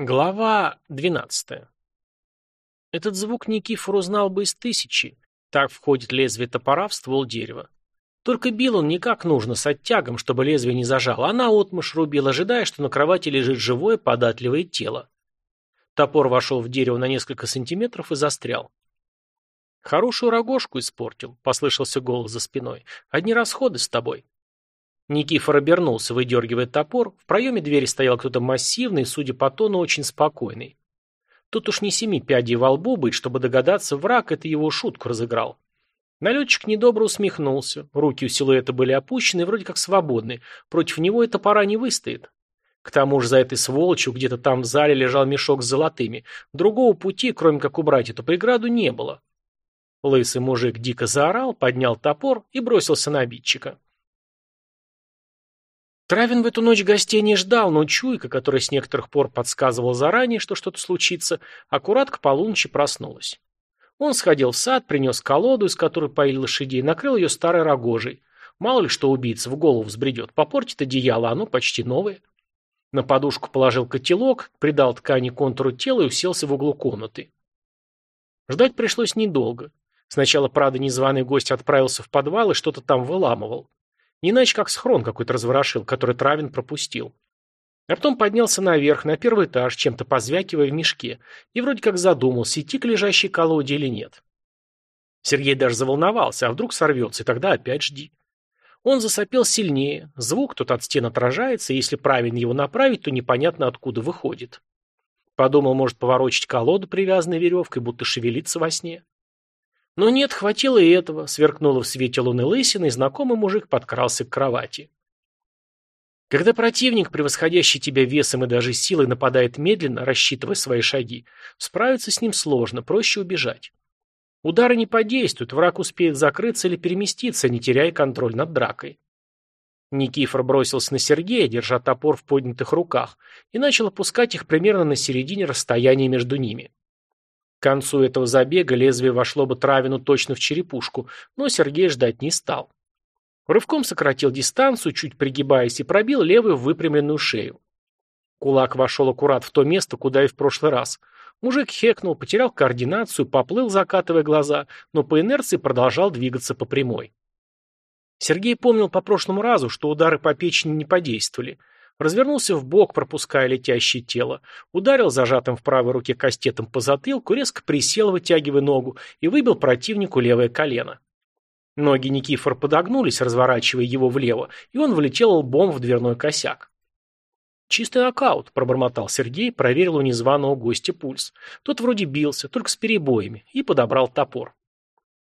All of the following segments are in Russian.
Глава 12. Этот звук Никифор узнал бы из тысячи. Так входит лезвие топора в ствол дерева. Только бил он не как нужно, с оттягом, чтобы лезвие не зажало, а наотмашь рубил, ожидая, что на кровати лежит живое, податливое тело. Топор вошел в дерево на несколько сантиметров и застрял. «Хорошую рогожку испортил», — послышался голос за спиной. «Одни расходы с тобой». Никифор обернулся, выдергивая топор. В проеме двери стоял кто-то массивный, судя по тону, очень спокойный. Тут уж не семи пядей во лбу быть, чтобы догадаться, враг это его шутку разыграл. Налетчик недобро усмехнулся. Руки у силуэта были опущены, вроде как свободны. Против него эта пора не выстоит. К тому же за этой сволочью где-то там в зале лежал мешок с золотыми. Другого пути, кроме как убрать эту преграду, не было. Лысый мужик дико заорал, поднял топор и бросился на обидчика. Травин в эту ночь гостей не ждал, но чуйка, которая с некоторых пор подсказывала заранее, что что-то случится, аккурат к полуночи проснулась. Он сходил в сад, принес колоду, из которой поили лошадей, накрыл ее старой рогожей. Мало ли что убийца в голову взбредет, попортит одеяло, оно почти новое. На подушку положил котелок, придал ткани контуру тела и уселся в углу комнаты. Ждать пришлось недолго. Сначала, правда, незваный гость отправился в подвал и что-то там выламывал. Не иначе как схрон какой-то разворошил, который Травин пропустил. А потом поднялся наверх, на первый этаж, чем-то позвякивая в мешке, и вроде как задумался, идти к лежащей колоде или нет. Сергей даже заволновался, а вдруг сорвется, и тогда опять жди. Он засопел сильнее, звук тут от стен отражается, и если правильно его направить, то непонятно откуда выходит. Подумал, может поворочить колоду, привязанной веревкой, будто шевелиться во сне. Но нет, хватило и этого. Сверкнуло в свете луны лысины, и знакомый мужик подкрался к кровати. Когда противник, превосходящий тебя весом и даже силой, нападает медленно, рассчитывая свои шаги, справиться с ним сложно, проще убежать. Удары не подействуют, враг успеет закрыться или переместиться, не теряя контроль над дракой. Никифор бросился на Сергея, держа топор в поднятых руках, и начал опускать их примерно на середине расстояния между ними. К концу этого забега лезвие вошло бы Травину точно в черепушку, но Сергей ждать не стал. Рывком сократил дистанцию, чуть пригибаясь, и пробил левую выпрямленную шею. Кулак вошел аккурат в то место, куда и в прошлый раз. Мужик хекнул, потерял координацию, поплыл, закатывая глаза, но по инерции продолжал двигаться по прямой. Сергей помнил по прошлому разу, что удары по печени не подействовали. Развернулся в бок, пропуская летящее тело, ударил зажатым в правой руке кастетом по затылку, резко присел, вытягивая ногу, и выбил противнику левое колено. Ноги Никифор подогнулись, разворачивая его влево, и он влетел лбом в дверной косяк. «Чистый нокаут», — пробормотал Сергей, проверил у незваного гостя пульс. Тот вроде бился, только с перебоями, и подобрал топор.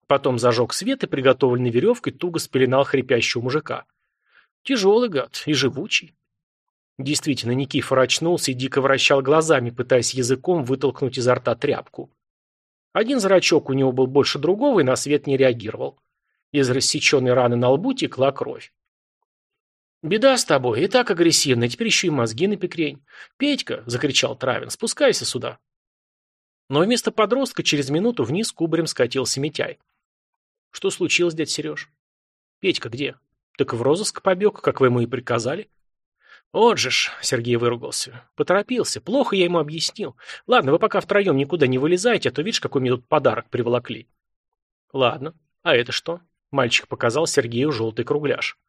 Потом зажег свет и, приготовленной веревкой, туго спеленал хрипящего мужика. Тяжелый гад и живучий. Действительно, Никифор очнулся и дико вращал глазами, пытаясь языком вытолкнуть изо рта тряпку. Один зрачок у него был больше другого и на свет не реагировал. Из рассеченной раны на лбу текла кровь. «Беда с тобой, и так агрессивно, теперь еще и мозги на пекрень. Петька!» – закричал Травин. «Спускайся сюда!» Но вместо подростка через минуту вниз кубарем скатился Митяй. «Что случилось, дядь Сереж?» «Петька где?» «Так в розыск побег, как вы ему и приказали». «Вот же ж», — Сергей выругался. «Поторопился. Плохо я ему объяснил. Ладно, вы пока втроем никуда не вылезайте, а то видишь, какой мне тут подарок приволокли». «Ладно. А это что?» Мальчик показал Сергею желтый кругляш.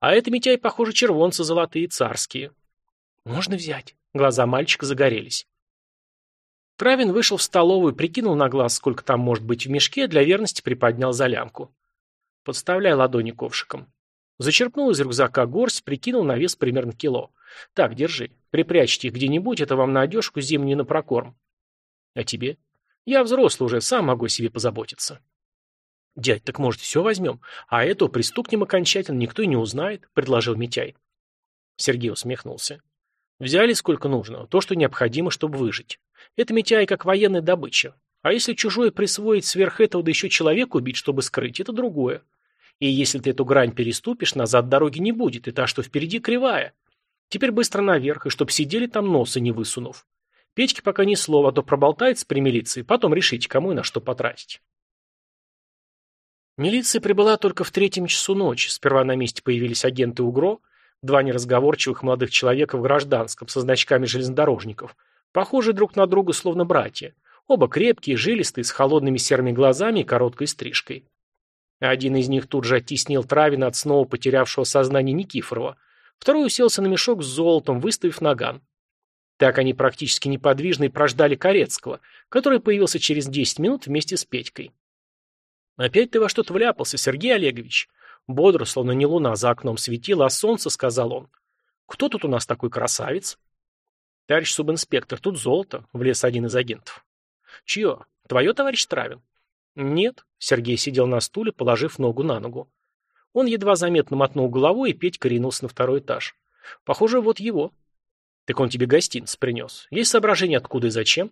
«А это, Митяй, похоже, червонцы золотые царские». «Можно взять?» Глаза мальчика загорелись. Травин вышел в столовую, прикинул на глаз, сколько там может быть в мешке, для верности приподнял за лямку. «Подставляй ладони ковшиком». Зачерпнул из рюкзака горсть, прикинул на вес примерно кило. Так, держи. Припрячьте их где-нибудь, это вам на одежку зимнюю на прокорм. А тебе? Я взрослый уже, сам могу себе позаботиться. Дядь, так может все возьмем? А эту пристукнем окончательно, никто и не узнает, предложил Митяй. Сергей усмехнулся. Взяли сколько нужно, то, что необходимо, чтобы выжить. Это Митяй как военная добыча. А если чужое присвоить сверх этого, да еще человека убить, чтобы скрыть, это другое. И если ты эту грань переступишь, назад дороги не будет, и та, что впереди, кривая. Теперь быстро наверх, и чтоб сидели там носа не высунув. Петьке пока ни слова, а то проболтается при милиции, потом решите, кому и на что потратить. Милиция прибыла только в третьем часу ночи. Сперва на месте появились агенты УГРО, два неразговорчивых молодых человека в гражданском, со значками железнодорожников. Похожи друг на друга, словно братья. Оба крепкие, жилистые, с холодными серыми глазами и короткой стрижкой. Один из них тут же оттеснил Травина от снова потерявшего сознание Никифорова. Второй уселся на мешок с золотом, выставив наган. Так они практически неподвижно и прождали Корецкого, который появился через 10 минут вместе с Петькой. «Опять ты во что-то вляпался, Сергей Олегович?» Бодро, словно не луна за окном светила, а солнце, сказал он. «Кто тут у нас такой красавец?» «Товарищ субинспектор, тут золото», — влез один из агентов. «Чье? Твое, товарищ Травин?» «Нет», — Сергей сидел на стуле, положив ногу на ногу. Он едва заметно мотнул головой, и Петька ринулся на второй этаж. «Похоже, вот его». Так он тебе гостинец принес. Есть соображение, откуда и зачем?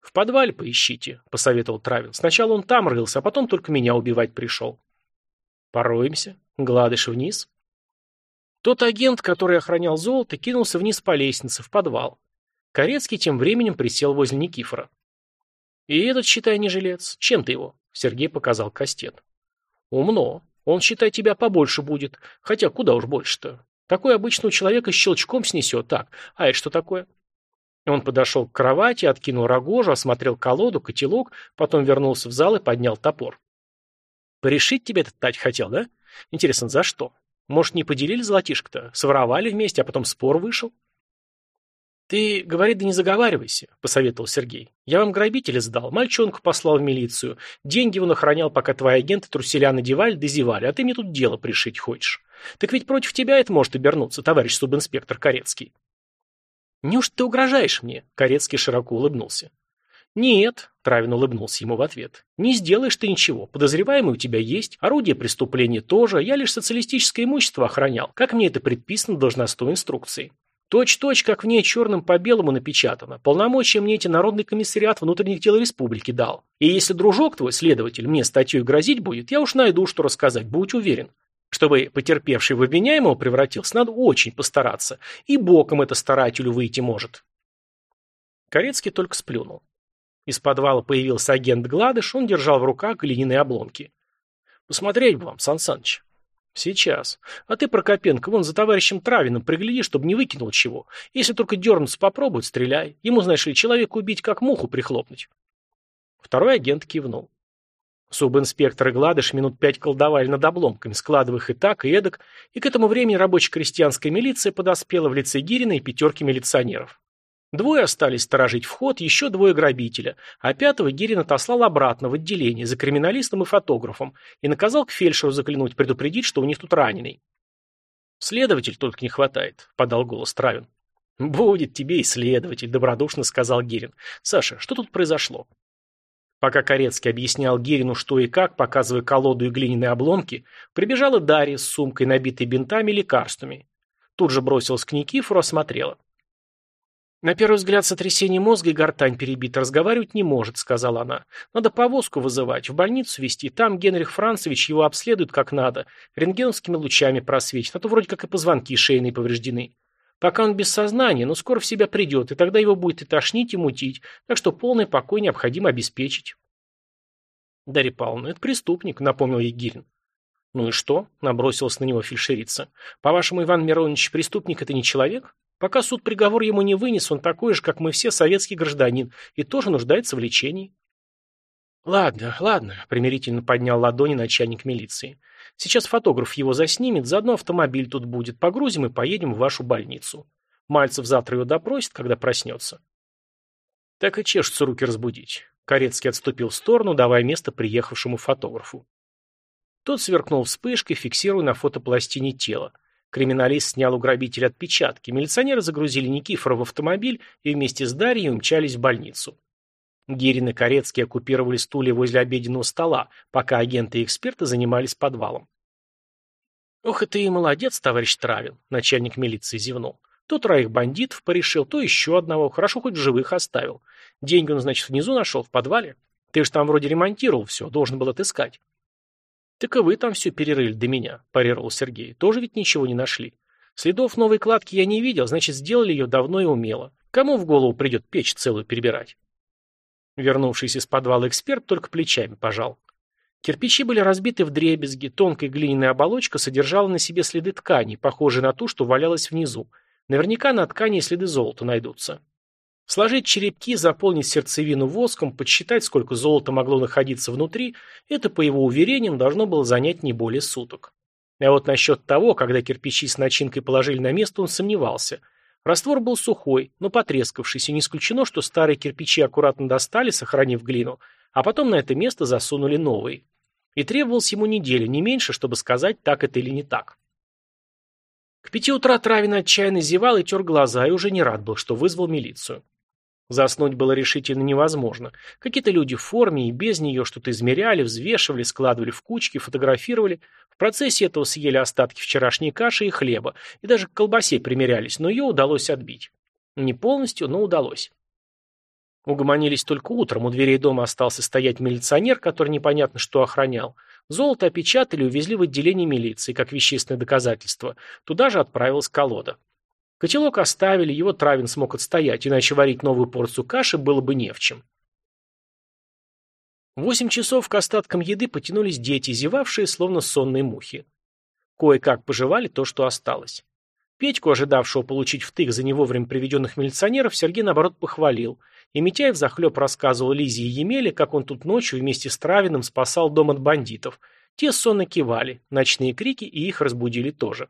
В подвале поищите, посоветовал Травин. Сначала он там рылся, а потом только меня убивать пришел. Пороемся. Гладыш вниз. Тот агент, который охранял золото, кинулся вниз по лестнице, в подвал. Корецкий тем временем присел возле Никифора. «И этот, считай, не жилец. Чем ты его?» Сергей показал кастет. «Умно. Он, считай, тебя побольше будет. Хотя куда уж больше-то. Такой обычного человека щелчком снесет. Так, а это что такое? Он подошел к кровати, откинул рогожу, осмотрел колоду, котелок, потом вернулся в зал и поднял топор. Порешить тебе этот тать хотел, да? Интересно, за что? Может, не поделили золотишко-то? Своровали вместе, а потом спор вышел? «Ты, говори, да не заговаривайся», — посоветовал Сергей. «Я вам грабителя сдал, мальчонку послал в милицию. Деньги он охранял, пока твои агенты труселя надевали да зевали, а ты мне тут дело пришить хочешь. Так ведь против тебя это может обернуться, товарищ субинспектор Корецкий». «Неужто ты угрожаешь мне?» — Корецкий широко улыбнулся. «Нет», — Травин улыбнулся ему в ответ, — «не сделаешь ты ничего. Подозреваемый у тебя есть, орудие преступления тоже, я лишь социалистическое имущество охранял, как мне это предписано должностной инструкцией. Точь-точь, как в ней черным по белому напечатано. Полномочия мне эти Народный комиссариат внутренних дел республики дал. И если дружок твой, следователь, мне статьей грозить будет, я уж найду, что рассказать, будь уверен. Чтобы потерпевший в обвиняемого превратился, надо очень постараться. И боком это старателю выйти может. Корецкий только сплюнул. Из подвала появился агент Гладыш, он держал в руках глиняные обломки. «Посмотреть бы вам, Сан Саныч». Сейчас. А ты, Прокопенко, вон за товарищем Травиным пригляди, чтобы не выкинул чего. Если только дернуться попробует, стреляй. Ему, знаешь ли, человека убить, как муху прихлопнуть. Второй агент кивнул. Субинспектор и Гладыш минут пять колдовали над обломками, складывая их и так, и эдак, и к этому времени рабоче-крестьянская милиция подоспела в лице Гирина и пятерки милиционеров. Двое остались сторожить вход, еще двое грабителя, а пятого Гирин отослал обратно в отделение за криминалистом и фотографом и наказал к фельдшеру заглянуть, предупредить, что у них тут раненый. «Следователь только не хватает», — подал голос Травин. «Будет тебе и следователь», — добродушно сказал Гирин. «Саша, что тут произошло?» Пока Корецкий объяснял Гирину, что и как, показывая колоду и глиняные обломки, прибежала Дарья с сумкой, набитой бинтами и лекарствами. Тут же бросилась к Никифору, осмотрела. «На первый взгляд сотрясение мозга и гортань перебита, разговаривать не может», — сказала она. «Надо повозку вызывать, в больницу везти, там Генрих Францевич его обследует как надо, рентгеновскими лучами просветит, а то вроде как и позвонки шейные повреждены. Пока он без сознания, но скоро в себя придет, и тогда его будет и тошнить, и мутить, так что полный покой необходимо обеспечить». «Дарья Павловна, это преступник», — напомнил Егирин. «Ну и что?» — набросилась на него фельдшерица. «По-вашему, Иван Миронович, преступник — это не человек?» Пока суд приговор ему не вынес, он такой же, как мы все, советский гражданин, и тоже нуждается в лечении. Ладно, ладно, примирительно поднял ладони начальник милиции. Сейчас фотограф его заснимет, заодно автомобиль тут будет, погрузим и поедем в вашу больницу. Мальцев завтра его допросит, когда проснется. Так и чешутся руки разбудить. Корецкий отступил в сторону, давая место приехавшему фотографу. Тот сверкнул вспышкой, фиксируя на фотопластине тело. Криминалист снял у грабителя отпечатки. Милиционеры загрузили Никифора в автомобиль и вместе с Дарьей умчались в больницу. Гирин и Корецкий оккупировали стулья возле обеденного стола, пока агенты и эксперты занимались подвалом. «Ох, и ты и молодец, товарищ Травин», — начальник милиции зевнул. «То троих бандитов порешил, то еще одного. Хорошо, хоть живых оставил. Деньги он, значит, внизу нашел, в подвале. Ты же там вроде ремонтировал все, должен был отыскать». «Так и вы там все перерыли до меня», – парировал Сергей. «Тоже ведь ничего не нашли. Следов новой кладки я не видел, значит, сделали ее давно и умело. Кому в голову придет печь целую перебирать?» Вернувшийся из подвала эксперт только плечами пожал. Кирпичи были разбиты в дребезги, тонкая глиняная оболочка содержала на себе следы ткани, похожие на ту, что валялась внизу. Наверняка на ткани следы золота найдутся. Сложить черепки, заполнить сердцевину воском, подсчитать, сколько золота могло находиться внутри, это, по его уверениям, должно было занять не более суток. А вот насчет того, когда кирпичи с начинкой положили на место, он сомневался. Раствор был сухой, но потрескавшийся, не исключено, что старые кирпичи аккуратно достали, сохранив глину, а потом на это место засунули новые. И требовалось ему неделя, не меньше, чтобы сказать, так это или не так. К пяти утра Травин отчаянно зевал и тер глаза, и уже не рад был, что вызвал милицию. Заснуть было решительно невозможно. Какие-то люди в форме и без нее что-то измеряли, взвешивали, складывали в кучки, фотографировали. В процессе этого съели остатки вчерашней каши и хлеба, и даже к колбасе примерялись, но ее удалось отбить. Не полностью, но удалось. Угомонились только утром, у дверей дома остался стоять милиционер, который непонятно что охранял. Золото опечатали и увезли в отделение милиции, как вещественное доказательство. Туда же отправилась колода. Котелок оставили, его Травин смог отстоять, иначе варить новую порцию каши было бы не в чем. Восемь часов к остаткам еды потянулись дети, зевавшие, словно сонные мухи. Кое-как пожевали то, что осталось. Петьку, ожидавшего получить втык за невовремя приведенных милиционеров, Сергей, наоборот, похвалил. И Митяев захлеб рассказывал Лизе и Емеле, как он тут ночью вместе с Травиным спасал дом от бандитов. Те сонно кивали, ночные крики и их разбудили тоже.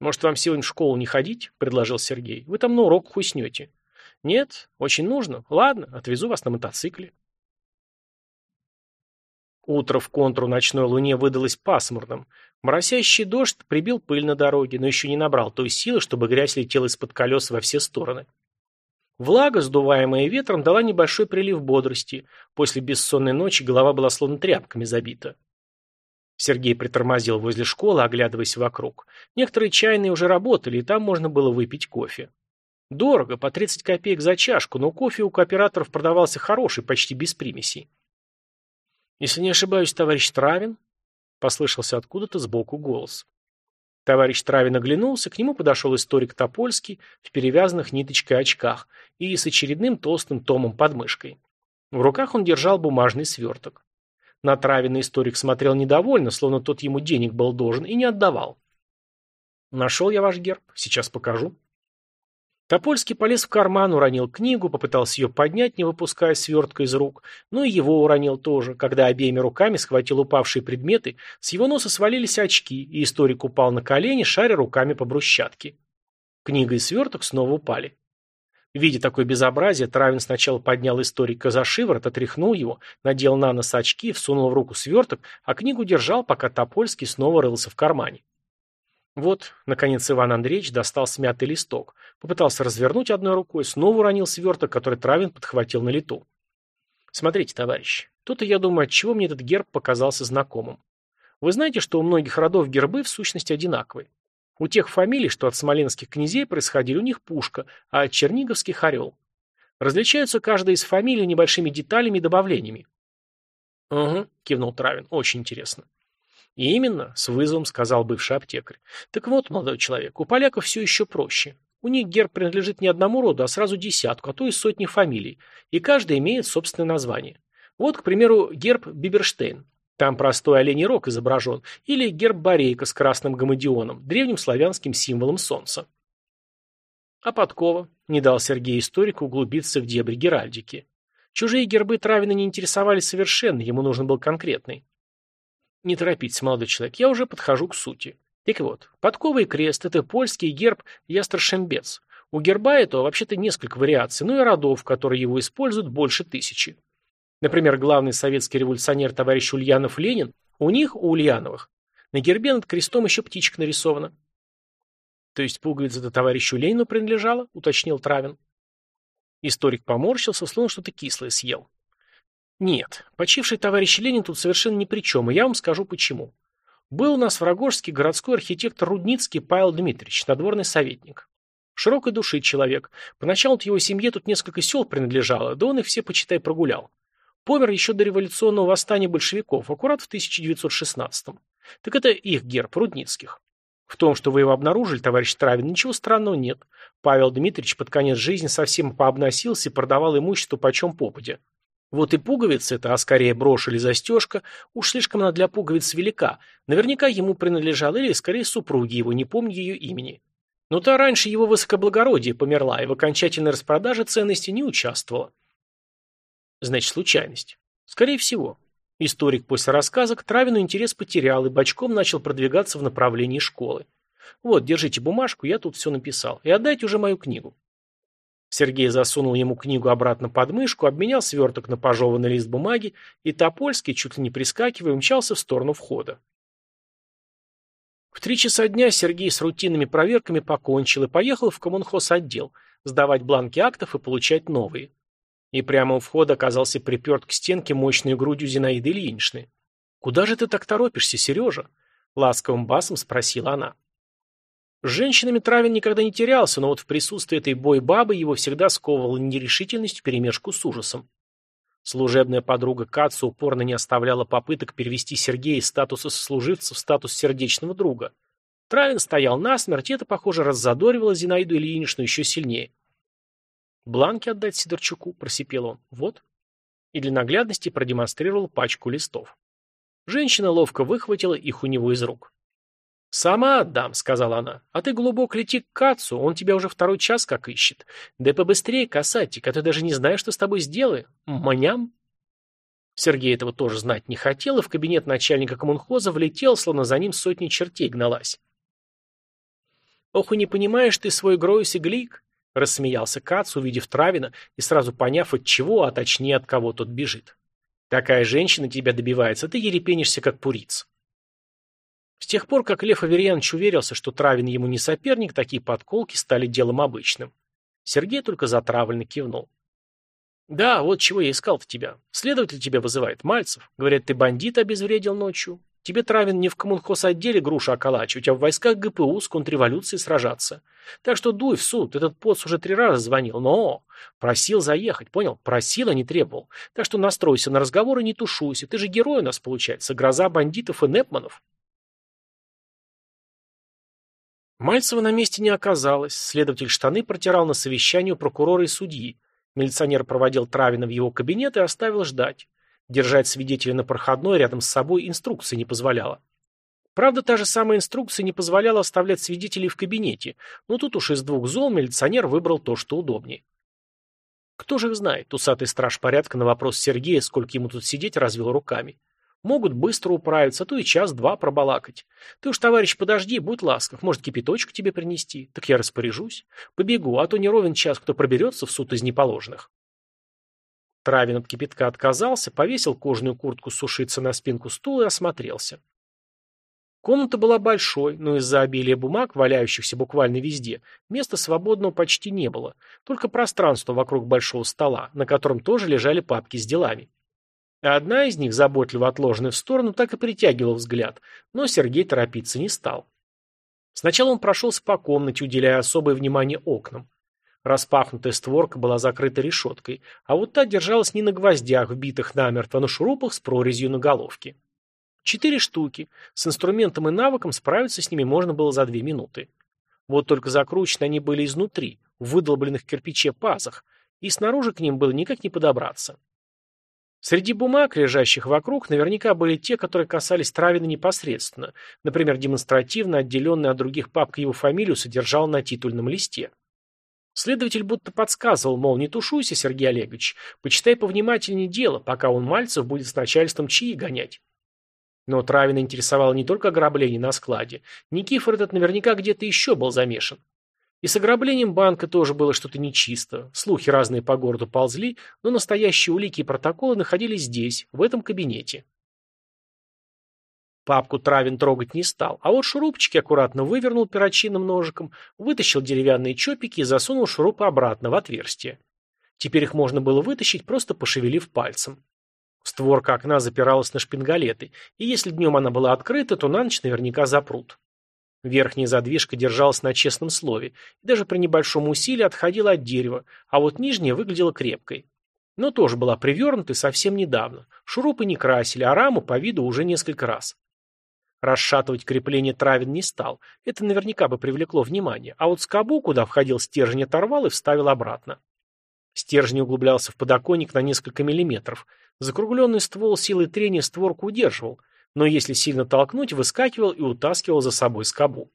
«Может, вам сегодня в школу не ходить?» – предложил Сергей. «Вы там на уроках уснете». «Нет, очень нужно. Ладно, отвезу вас на мотоцикле». Утро в контуру ночной луне выдалось пасмурным. Моросящий дождь прибил пыль на дороге, но еще не набрал той силы, чтобы грязь летела из-под колес во все стороны. Влага, сдуваемая ветром, дала небольшой прилив бодрости. После бессонной ночи голова была словно тряпками забита. Сергей притормозил возле школы, оглядываясь вокруг. Некоторые чайные уже работали, и там можно было выпить кофе. Дорого, по 30 копеек за чашку, но кофе у кооператоров продавался хороший, почти без примесей. «Если не ошибаюсь, товарищ Травин?» — послышался откуда-то сбоку голос. Товарищ Травин оглянулся, к нему подошел историк Топольский в перевязанных ниточкой очках и с очередным толстым томом под мышкой. В руках он держал бумажный сверток. Натравенный историк смотрел недовольно, словно тот ему денег был должен, и не отдавал. «Нашел я ваш герб. Сейчас покажу». Топольский полез в карман, уронил книгу, попытался ее поднять, не выпуская свертка из рук, но и его уронил тоже. Когда обеими руками схватил упавшие предметы, с его носа свалились очки, и историк упал на колени, шаря руками по брусчатке. Книга и сверток снова упали. Видя такое безобразие, Травин сначала поднял историка за шиворот, отряхнул его, надел на нос очки, всунул в руку сверток, а книгу держал, пока Топольский снова рылся в кармане. Вот, наконец, Иван Андреевич достал смятый листок, попытался развернуть одной рукой, снова уронил сверток, который Травин подхватил на лету. Смотрите, товарищ, тут и я думаю, отчего мне этот герб показался знакомым. Вы знаете, что у многих родов гербы в сущности одинаковые? У тех фамилий, что от смоленских князей происходили, у них пушка, а от черниговских орел. Различаются каждая из фамилий небольшими деталями и добавлениями. «Угу», — кивнул Травин, — «очень интересно». «Именно», — с вызовом сказал бывший аптекарь. «Так вот, молодой человек, у поляков все еще проще. У них герб принадлежит не одному роду, а сразу десятку, а то и сотни фамилий, и каждая имеет собственное название. Вот, к примеру, герб Биберштейн. Там простой оленей рог изображен, или герб Борейка с красным гамадионом, древним славянским символом солнца. А подкова не дал Сергей историку углубиться в дебри Геральдики. Чужие гербы Травина не интересовали совершенно, ему нужен был конкретный. Не торопитесь, молодой человек, я уже подхожу к сути. Так вот, подковый крест – это польский герб Ястршембец. У герба этого вообще-то несколько вариаций, но и родов, которые его используют, больше тысячи. Например, главный советский революционер товарищ Ульянов Ленин, у них, у Ульяновых, на гербе над крестом еще птичка нарисована. То есть пуговица-то товарищу Ленину принадлежала, уточнил Травин. Историк поморщился, словно что-то кислое съел. Нет, почивший товарищ Ленин тут совершенно ни при чем, и я вам скажу почему. Был у нас в Рогожске городской архитектор Рудницкий Павел Дмитриевич, надворный советник. Широкой души человек. Поначалу его семье тут несколько сел принадлежало, да он их все, почитай, прогулял. Помер еще до революционного восстания большевиков, аккурат в 1916-м. Так это их герб, Рудницких. В том, что вы его обнаружили, товарищ Травин, ничего странного нет. Павел Дмитриевич под конец жизни совсем пообносился и продавал имущество почем попадя. Вот и пуговица эта, а скорее брошь или застежка, уж слишком она для пуговиц велика. Наверняка ему принадлежала или, скорее, супруги его, не помню ее имени. Но та раньше его высокоблагородие померла и в окончательной распродаже ценности не участвовала. Значит, случайность. Скорее всего. Историк после рассказа к Травину интерес потерял и бочком начал продвигаться в направлении школы. Вот, держите бумажку, я тут все написал. И отдайте уже мою книгу. Сергей засунул ему книгу обратно под мышку, обменял сверток на пожеванный лист бумаги, и Топольский, чуть ли не прискакивая, умчался в сторону входа. В три часа дня Сергей с рутинными проверками покончил и поехал в коммунхоз-отдел сдавать бланки актов и получать новые. И прямо у входа оказался приперт к стенке мощной грудью Зинаиды Ильиничны. «Куда же ты так торопишься, Сережа?» — ласковым басом спросила она. С женщинами Травин никогда не терялся, но вот в присутствии этой бой-бабы его всегда сковывала нерешительность вперемешку с ужасом. Служебная подруга Катса упорно не оставляла попыток перевести Сергея из статуса сослуживца в статус сердечного друга. Травин стоял насмерть, и это, похоже, раззадоривало Зинаиду Ильиничну еще сильнее. «Бланки отдать Сидорчуку?» – просипел он. «Вот». И для наглядности продемонстрировал пачку листов. Женщина ловко выхватила их у него из рук. «Сама отдам», — сказала она. «А ты глубоко лети к Кацу, он тебя уже второй час как ищет. Да побыстрее, касатик, а ты даже не знаешь, что с тобой сделаю. Маням?» Сергей этого тоже знать не хотел, и в кабинет начальника коммунхоза влетел, словно за ним сотни чертей гналась. «Ох, и не понимаешь ты свой Гройс и Глик», — рассмеялся Кац, увидев Травина и сразу поняв, от чего, а точнее от кого тот бежит. «Такая женщина тебя добивается, ты ерепенишься, как пуриц». С тех пор, как Лев Аверьянович уверился, что Травин ему не соперник, такие подколки стали делом обычным. Сергей только затравленно кивнул. «Да, вот чего я искал-то тебя. Следователь тебя вызывает, Мальцев. Говорят, ты бандит обезвредил ночью. Тебе, Травин, не в коммунхоз-отделе груша околачивать, а в войсках ГПУ с контрреволюцией сражаться. Так что дуй в суд, этот поц уже три раза звонил, но просил заехать, понял? Просил, а не требовал. Так что настройся на разговор и не тушуйся. Ты же герой у нас, получается, гроза бандитов и непманов». Мальцева на месте не оказалось. Следователь штаны протирал на совещании у прокурора и судьи. Милиционер проводил Травина в его кабинет и оставил ждать. Держать свидетеля на проходной рядом с собой инструкции не позволяла. Правда, та же самая инструкция не позволяла оставлять свидетелей в кабинете, но тут уж из двух зол милиционер выбрал то, что удобнее. Кто же их знает? Усатый страж порядка на вопрос Сергея, сколько ему тут сидеть, развел руками. Могут быстро управиться, а то и час-два пробалакать. Ты уж, товарищ, подожди, будь ласков, может, кипяточку тебе принести? Так я распоряжусь. Побегу, а то не ровен час, кто проберется в суд из неположенных. Травин от кипятка отказался, повесил кожаную куртку сушиться на спинку стула и осмотрелся. Комната была большой, но из-за обилия бумаг, валяющихся буквально везде, места свободного почти не было, только пространство вокруг большого стола, на котором тоже лежали папки с делами. Одна из них, заботливо отложенная в сторону, так и притягивала взгляд, но Сергей торопиться не стал. Сначала он прошелся по комнате, уделяя особое внимание окнам. Распахнутая створка была закрыта решеткой, а вот та держалась не на гвоздях, вбитых намертво, а на шурупах с прорезью на головке. Четыре штуки. С инструментом и навыком справиться с ними можно было за две минуты. Вот только закручены они были изнутри, в выдолбленных кирпиче пазах, и снаружи к ним было никак не подобраться. Среди бумаг, лежащих вокруг, наверняка были те, которые касались Травина непосредственно. Например, демонстративно отделенная от других папка его фамилию содержал на титульном листе. Следователь будто подсказывал, мол, не тушуйся, Сергей Олегович, почитай повнимательнее дело, пока он Мальцев будет с начальством чьи гонять. Но Травина интересовало не только ограбление на складе. Никифор этот наверняка где-то еще был замешан. И с ограблением банка тоже было что-то нечисто. Слухи разные по городу ползли, но настоящие улики и протоколы находились здесь, в этом кабинете. Папку Травин трогать не стал, а вот шурупчики аккуратно вывернул перочинным ножиком, вытащил деревянные чопики и засунул шурупы обратно в отверстие. Теперь их можно было вытащить, просто пошевелив пальцем. Створка окна запиралась на шпингалеты, и если днем она была открыта, то на ночь наверняка запрут. Верхняя задвижка держалась на честном слове, и даже при небольшом усилии отходила от дерева, а вот нижняя выглядела крепкой. Но тоже была привернута совсем недавно. Шурупы не красили, а раму по виду уже несколько раз. Расшатывать крепление травин не стал, это наверняка бы привлекло внимание, а вот скобу, куда входил стержень, оторвал и вставил обратно. Стержень углублялся в подоконник на несколько миллиметров. Закругленный ствол силой трения створку удерживал, но если сильно толкнуть, выскакивал и утаскивал за собой скобу.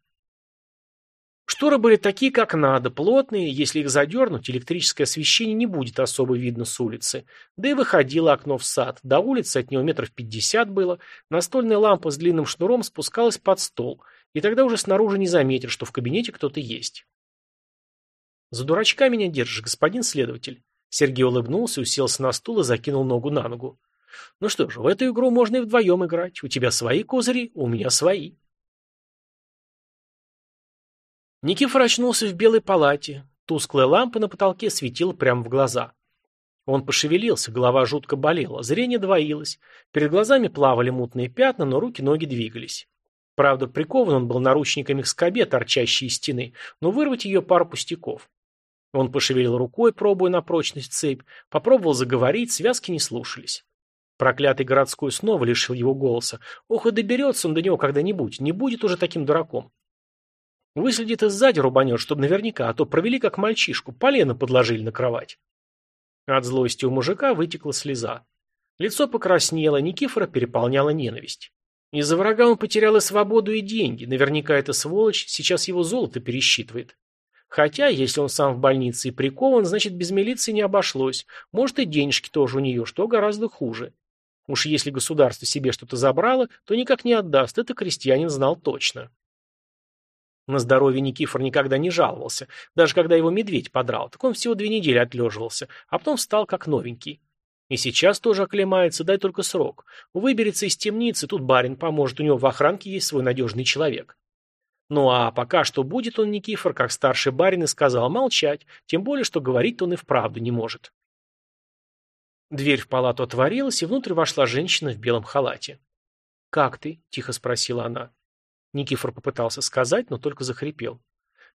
Шторы были такие, как надо, плотные, если их задернуть, электрическое освещение не будет особо видно с улицы. Да и выходило окно в сад, до улицы от него метров пятьдесят было, настольная лампа с длинным шнуром спускалась под стол, и тогда уже снаружи не заметишь, что в кабинете кто-то есть. «За дурачка меня держишь, господин следователь». Сергей улыбнулся, уселся на стул и закинул ногу на ногу. «Ну что ж, в эту игру можно и вдвоем играть. У тебя свои козыри, у меня свои». Никифор очнулся в белой палате. Тусклая лампа на потолке светила прямо в глаза. Он пошевелился, голова жутко болела, зрение двоилось. Перед глазами плавали мутные пятна, но руки-ноги двигались. Правда, прикован он был наручниками к скобе, торчащей из стены, но вырвать ее пару пустяков. Он пошевелил рукой, пробуя на прочность цепь, попробовал заговорить, связки не слушались. Проклятый городской снова лишил его голоса. Ох, и доберется он до него когда-нибудь, не будет уже таким дураком. Выследит и сзади рубанет, чтобы наверняка, а то провели как мальчишку, полено подложили на кровать. От злости у мужика вытекла слеза. Лицо покраснело, Никифора переполняла ненависть. Из-за врага он потерял и свободу, и деньги. Наверняка эта сволочь сейчас его золото пересчитывает. Хотя, если он сам в больнице и прикован, значит, без милиции не обошлось. Может, и денежки тоже у нее, что гораздо хуже. Уж если государство себе что-то забрало, то никак не отдаст, это крестьянин знал точно. На здоровье Никифор никогда не жаловался. Даже когда его медведь подрал, так он всего две недели отлеживался, а потом встал как новенький. И сейчас тоже оклемается, дай только срок. Выберется из темницы, тут барин поможет, у него в охранке есть свой надежный человек. Ну а пока что будет он, Никифор, как старший барин, и сказал молчать, тем более, что говорить он и вправду не может. Дверь в палату отворилась, и внутрь вошла женщина в белом халате. «Как ты?» – тихо спросила она. Никифор попытался сказать, но только захрипел.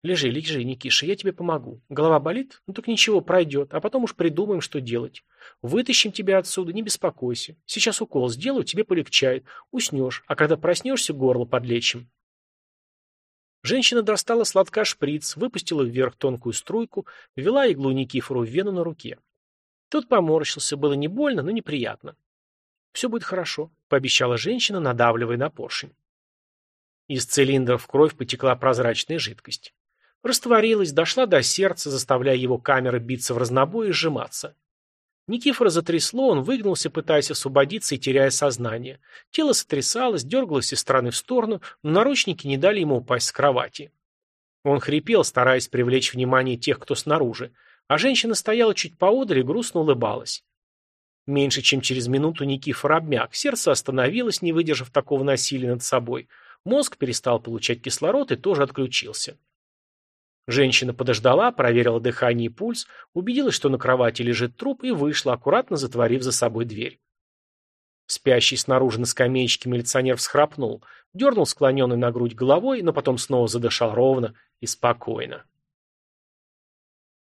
«Лежи, лежи, Никиша, я тебе помогу. Голова болит? Ну так ничего, пройдет, а потом уж придумаем, что делать. Вытащим тебя отсюда, не беспокойся. Сейчас укол сделаю, тебе полегчает. Уснешь, а когда проснешься, горло подлечим». Женщина достала сладка шприц, выпустила вверх тонкую струйку, ввела иглу Никифору в вену на руке. Тот поморщился, было не больно, но неприятно. «Все будет хорошо», — пообещала женщина, надавливая на поршень. Из цилиндра в кровь потекла прозрачная жидкость. Растворилась, дошла до сердца, заставляя его камеры биться в разнобой и сжиматься. Никифора затрясло, он выгнулся, пытаясь освободиться и теряя сознание. Тело сотрясалось, дергалось из стороны в сторону, но наручники не дали ему упасть с кровати. Он хрипел, стараясь привлечь внимание тех, кто снаружи, а женщина стояла чуть поодаль и грустно улыбалась. Меньше чем через минуту Никифор обмяк, сердце остановилось, не выдержав такого насилия над собой – Мозг перестал получать кислород и тоже отключился. Женщина подождала, проверила дыхание и пульс, убедилась, что на кровати лежит труп, и вышла, аккуратно затворив за собой дверь. Спящий снаружи на скамеечке милиционер всхрапнул, дернул склоненный на грудь головой, но потом снова задышал ровно и спокойно.